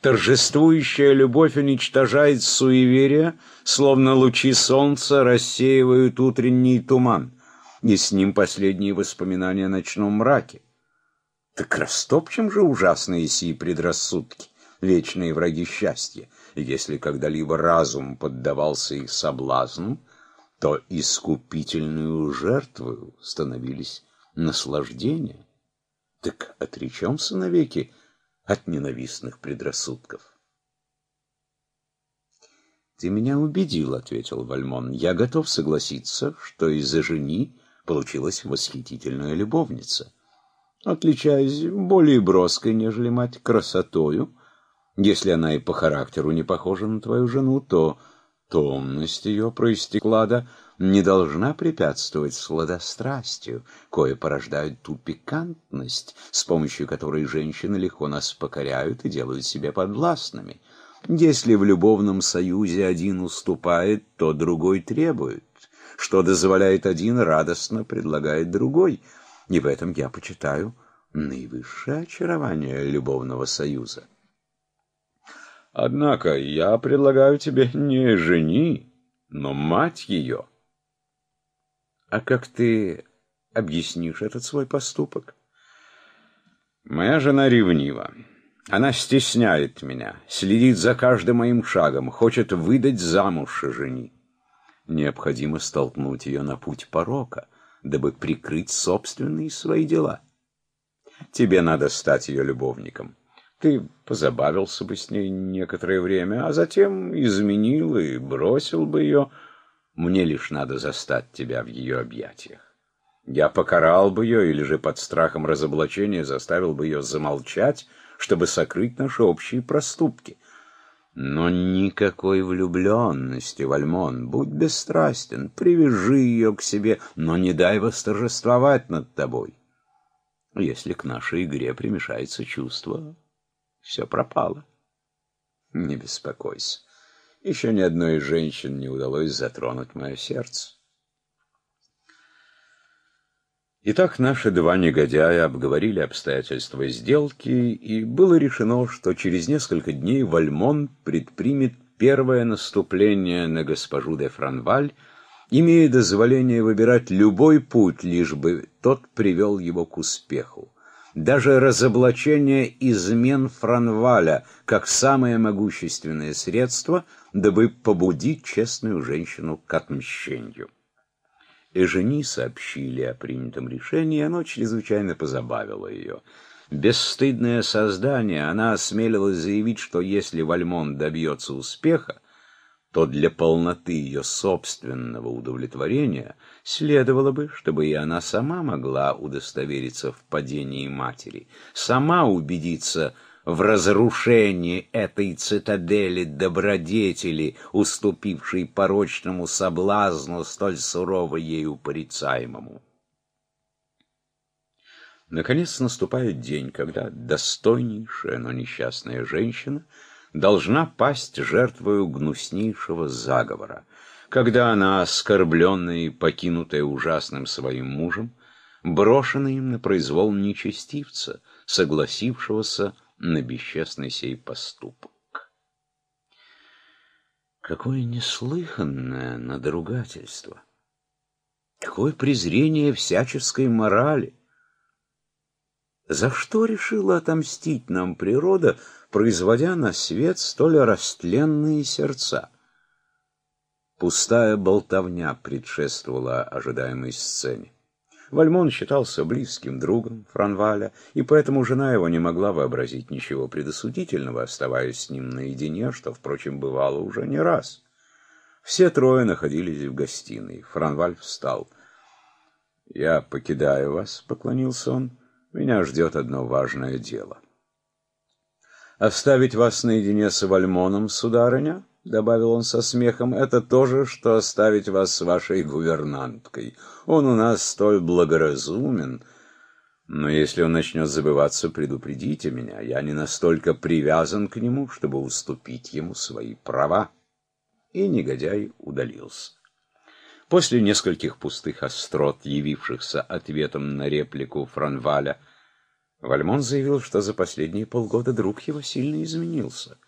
Торжествующая любовь уничтожает суеверие, словно лучи солнца рассеивают утренний туман, и с ним последние воспоминания о ночном мраке. Так растопчем же ужасные сии предрассудки, вечные враги счастья. Если когда-либо разум поддавался их соблазну, то искупительную жертвою становились наслаждения. Так отречемся навеки от ненавистных предрассудков. «Ты меня убедил», — ответил Вальмон. «Я готов согласиться, что из-за жени получилась восхитительная любовница. Отличаясь более броской, нежели мать, красотою, если она и по характеру не похожа на твою жену, то томность ее проистекла да не должна препятствовать сладострастию, кое порождает ту пикантность, с помощью которой женщины легко нас покоряют и делают себе подвластными. Если в любовном союзе один уступает, то другой требует. Что дозволяет один, радостно предлагает другой. И в этом я почитаю наивысшее очарование любовного союза. Однако я предлагаю тебе не жени, но мать ее. А как ты объяснишь этот свой поступок? Моя жена ревнива. Она стесняет меня, следит за каждым моим шагом, хочет выдать замуж жени. Необходимо столкнуть ее на путь порока, дабы прикрыть собственные свои дела. Тебе надо стать ее любовником. Ты позабавился бы с ней некоторое время, а затем изменил и бросил бы ее, мне лишь надо застать тебя в ее объятиях. Я покарал бы ее или же под страхом разоблачения заставил бы ее замолчать, чтобы сокрыть наши общие проступки. Но никакой влюбленности, Вальмон, будь бесстрастен, привяжи ее к себе, но не дай восторжествовать над тобой. Если к нашей игре примешается чувство, все пропало. Не беспокойся. Еще ни одной из женщин не удалось затронуть мое сердце. Итак, наши два негодяя обговорили обстоятельства сделки, и было решено, что через несколько дней Вальмон предпримет первое наступление на госпожу де Франваль, имея дозволение выбирать любой путь, лишь бы тот привел его к успеху даже разоблачение измен Франваля как самое могущественное средство, дабы побудить честную женщину к отмщению. Эжени сообщили о принятом решении, и оно чрезвычайно позабавило ее. Бесстыдное создание, она осмелилась заявить, что если Вальмон добьется успеха, то для полноты ее собственного удовлетворения следовало бы, чтобы и она сама могла удостовериться в падении матери, сама убедиться в разрушении этой цитадели добродетели, уступившей порочному соблазну, столь сурово ею порицаемому. Наконец наступает день, когда достойнейшая, но несчастная женщина — должна пасть жертвою гнуснейшего заговора, когда она, оскорбленная и покинутая ужасным своим мужем, брошена им на произвол нечестивца, согласившегося на бесчестный сей поступок. Какое неслыханное надругательство! Какое презрение всяческой морали! За что решила отомстить нам природа, производя на свет столь растленные сердца? Пустая болтовня предшествовала ожидаемой сцене. Вальмон считался близким другом Франваля, и поэтому жена его не могла вообразить ничего предосудительного, оставаясь с ним наедине, что, впрочем, бывало уже не раз. Все трое находились в гостиной. Франваль встал. «Я покидаю вас», — поклонился он. Меня ждет одно важное дело. «Оставить вас наедине с Вальмоном, сударыня?» — добавил он со смехом. «Это то же, что оставить вас с вашей гувернанткой. Он у нас столь благоразумен. Но если он начнет забываться, предупредите меня. Я не настолько привязан к нему, чтобы уступить ему свои права». И негодяй удалился. После нескольких пустых острот, явившихся ответом на реплику Франваля, Вальмон заявил, что за последние полгода друг его сильно изменился.